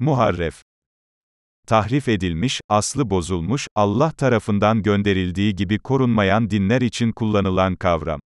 Muharref. Tahrif edilmiş, aslı bozulmuş, Allah tarafından gönderildiği gibi korunmayan dinler için kullanılan kavram.